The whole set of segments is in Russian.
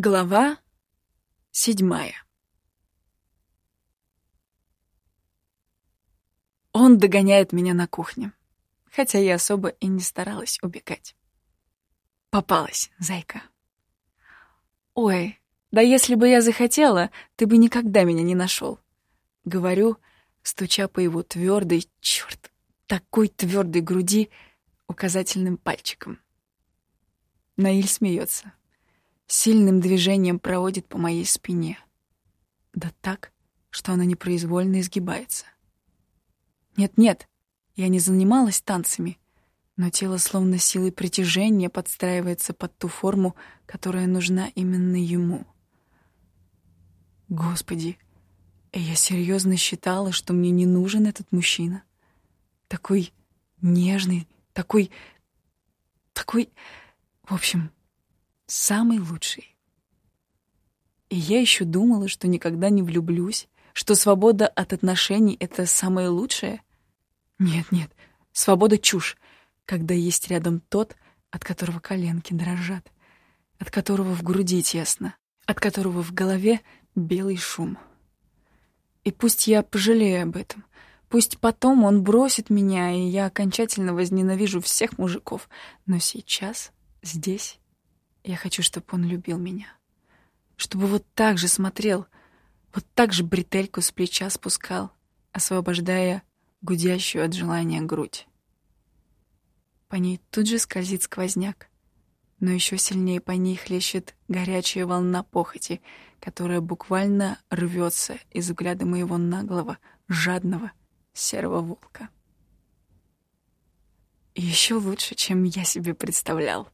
Глава седьмая Он догоняет меня на кухне, хотя я особо и не старалась убегать. Попалась, зайка. «Ой, да если бы я захотела, ты бы никогда меня не нашел. Говорю, стуча по его твердой, черт, такой твердой груди указательным пальчиком. Наиль смеется сильным движением проводит по моей спине. Да так, что она непроизвольно изгибается. Нет-нет, я не занималась танцами, но тело словно силой притяжения подстраивается под ту форму, которая нужна именно ему. Господи, я серьезно считала, что мне не нужен этот мужчина. Такой нежный, такой... такой... В общем, самый лучший. И я еще думала, что никогда не влюблюсь, что свобода от отношений — это самое лучшее. Нет-нет, свобода — чушь, когда есть рядом тот, от которого коленки дрожат, от которого в груди тесно, от которого в голове белый шум. И пусть я пожалею об этом, пусть потом он бросит меня, и я окончательно возненавижу всех мужиков, но сейчас, здесь я хочу, чтобы он любил меня. Чтобы вот так же смотрел, вот так же бретельку с плеча спускал, освобождая гудящую от желания грудь. По ней тут же скользит сквозняк, но еще сильнее по ней хлещет горячая волна похоти, которая буквально рвется из взгляда моего наглого, жадного, серого волка. И еще лучше, чем я себе представлял.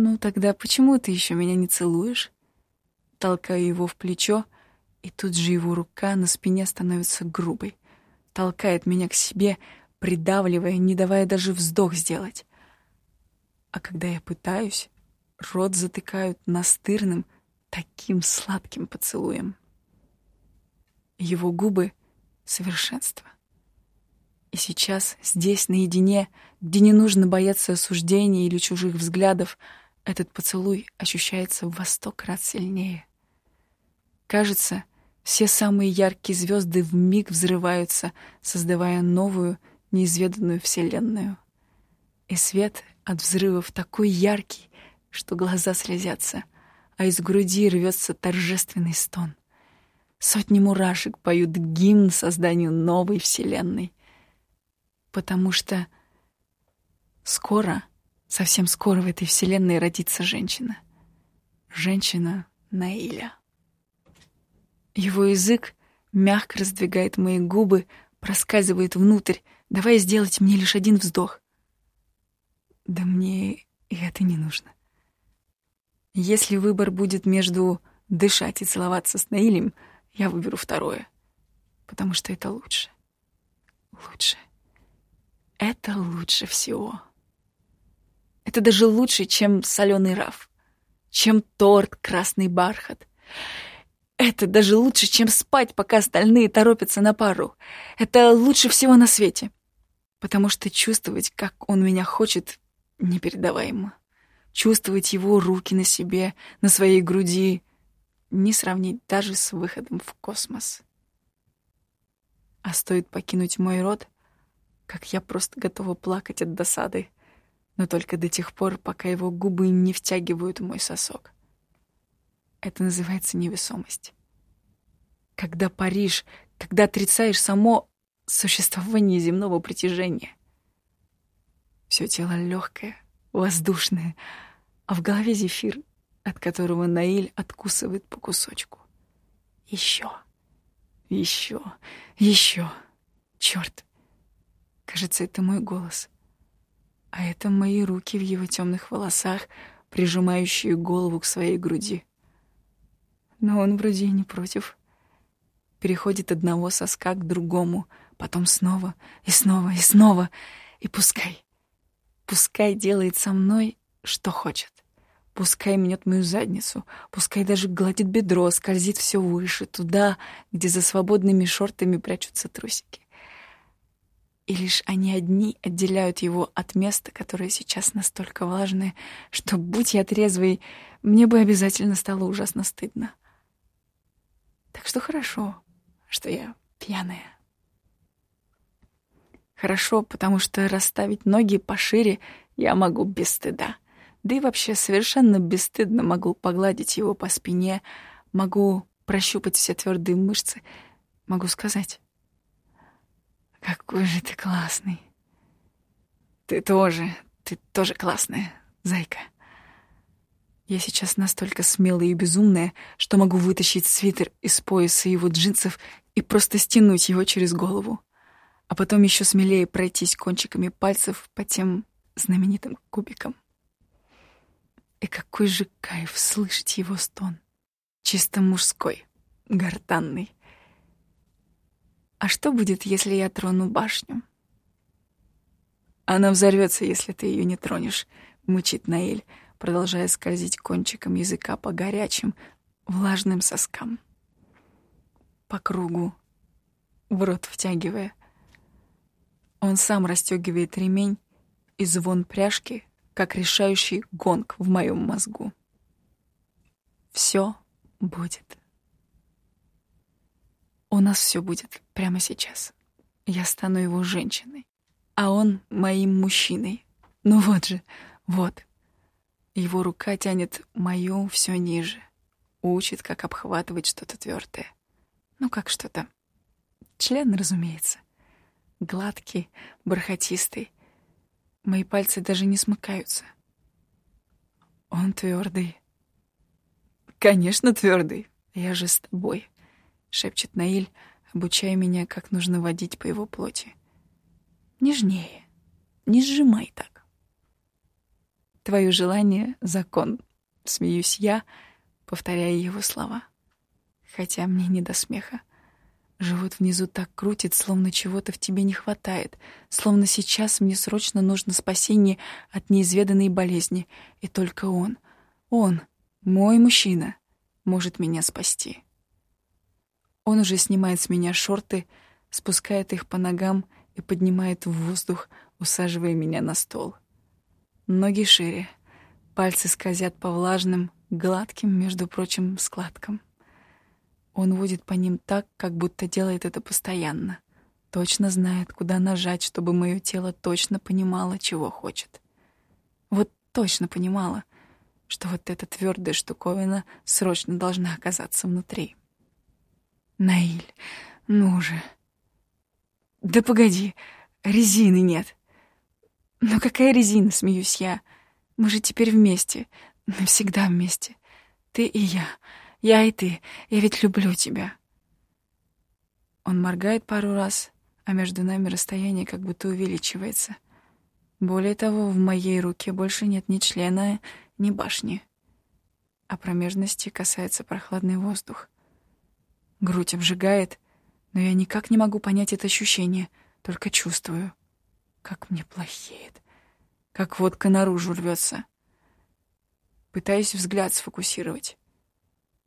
«Ну тогда почему ты еще меня не целуешь?» Толкаю его в плечо, и тут же его рука на спине становится грубой. Толкает меня к себе, придавливая, не давая даже вздох сделать. А когда я пытаюсь, рот затыкают настырным, таким сладким поцелуем. Его губы — совершенство. И сейчас, здесь, наедине, где не нужно бояться осуждения или чужих взглядов, этот поцелуй ощущается во сто крат сильнее. Кажется, все самые яркие звезды в миг взрываются, создавая новую, неизведанную вселенную. И свет от взрывов такой яркий, что глаза слезятся, а из груди рвется торжественный стон. Сотни мурашек поют гимн созданию новой вселенной. Потому что скоро — Совсем скоро в этой вселенной родится женщина. Женщина Наиля. Его язык мягко раздвигает мои губы, проскальзывает внутрь, давая сделать мне лишь один вздох. Да мне и это не нужно. Если выбор будет между дышать и целоваться с Наилем, я выберу второе, потому что это лучше. Лучше. Это лучше всего. Это даже лучше, чем соленый раф, чем торт красный бархат. Это даже лучше, чем спать, пока остальные торопятся на пару. Это лучше всего на свете. Потому что чувствовать, как он меня хочет, непередаваемо. Чувствовать его руки на себе, на своей груди, не сравнить даже с выходом в космос. А стоит покинуть мой род, как я просто готова плакать от досады но только до тех пор, пока его губы не втягивают мой сосок. Это называется невесомость. Когда паришь, когда отрицаешь само существование земного притяжения. Все тело легкое, воздушное, а в голове зефир, от которого Наиль откусывает по кусочку. Еще, еще, еще. Черт! Кажется, это мой голос — а это мои руки в его темных волосах, прижимающие голову к своей груди. Но он вроде и не против. Переходит одного соска к другому, потом снова и снова и снова. И пускай, пускай делает со мной, что хочет. Пускай мнет мою задницу, пускай даже гладит бедро, скользит все выше, туда, где за свободными шортами прячутся трусики. И лишь они одни отделяют его от места, которое сейчас настолько важное, что, будь я трезвой, мне бы обязательно стало ужасно стыдно. Так что хорошо, что я пьяная. Хорошо, потому что расставить ноги пошире я могу без стыда. Да и вообще совершенно бесстыдно могу погладить его по спине, могу прощупать все твердые мышцы, могу сказать какой же ты классный. Ты тоже, ты тоже классная, зайка. Я сейчас настолько смелая и безумная, что могу вытащить свитер из пояса его джинсов и просто стянуть его через голову. А потом еще смелее пройтись кончиками пальцев по тем знаменитым кубикам. И какой же кайф слышать его стон. Чисто мужской, гортанный. А что будет, если я трону башню? Она взорвется, если ты ее не тронешь, мычит Наэль, продолжая скользить кончиком языка по горячим, влажным соскам. По кругу, в рот втягивая. Он сам расстегивает ремень, и звон пряжки, как решающий гонг в моем мозгу. Все будет. У нас все будет прямо сейчас. Я стану его женщиной, а он моим мужчиной. Ну вот же, вот. Его рука тянет мою все ниже, учит, как обхватывать что-то твердое. Ну как что-то. Член, разумеется. Гладкий, бархатистый. Мои пальцы даже не смыкаются. Он твердый. Конечно, твердый. Я же с тобой. — шепчет Наиль, обучая меня, как нужно водить по его плоти. «Нежнее. Не сжимай так». «Твое желание — закон», — смеюсь я, повторяя его слова. Хотя мне не до смеха. Живот внизу так крутит, словно чего-то в тебе не хватает, словно сейчас мне срочно нужно спасение от неизведанной болезни, и только он, он, мой мужчина, может меня спасти. Он уже снимает с меня шорты, спускает их по ногам и поднимает в воздух, усаживая меня на стол. Ноги шире, пальцы скользят по влажным, гладким, между прочим, складкам. Он водит по ним так, как будто делает это постоянно. Точно знает, куда нажать, чтобы мое тело точно понимало, чего хочет. Вот точно понимала, что вот эта твердая штуковина срочно должна оказаться внутри. Наиль, ну же. Да погоди, резины нет. Ну какая резина, смеюсь я. Мы же теперь вместе, навсегда вместе. Ты и я, я и ты. Я ведь люблю тебя. Он моргает пару раз, а между нами расстояние как будто увеличивается. Более того, в моей руке больше нет ни члена, ни башни. А промежности касается прохладный воздух. Грудь обжигает, но я никак не могу понять это ощущение, только чувствую, как мне плохеет, как водка наружу рвется. Пытаюсь взгляд сфокусировать.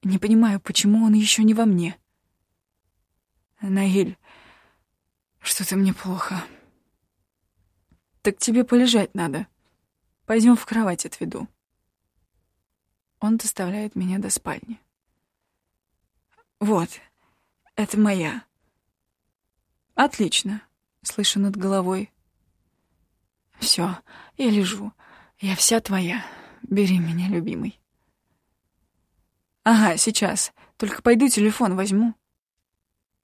Не понимаю, почему он еще не во мне. Наиль, что-то мне плохо. Так тебе полежать надо. Пойдем в кровать отведу. Он доставляет меня до спальни. Вот, это моя. Отлично, слышу над головой. Все, я лежу. Я вся твоя. Бери меня, любимый. Ага, сейчас. Только пойду телефон возьму.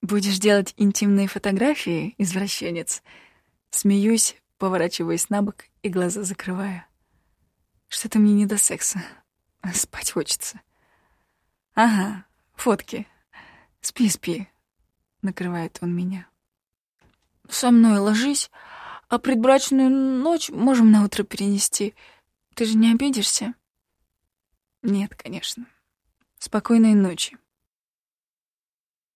Будешь делать интимные фотографии, извращенец? Смеюсь, поворачиваясь на бок и глаза закрываю. Что-то мне не до секса. Спать хочется. Ага, фотки. Спи, спи, накрывает он меня. Со мной ложись, а предбрачную ночь можем на утро перенести. Ты же не обидишься? Нет, конечно. Спокойной ночи.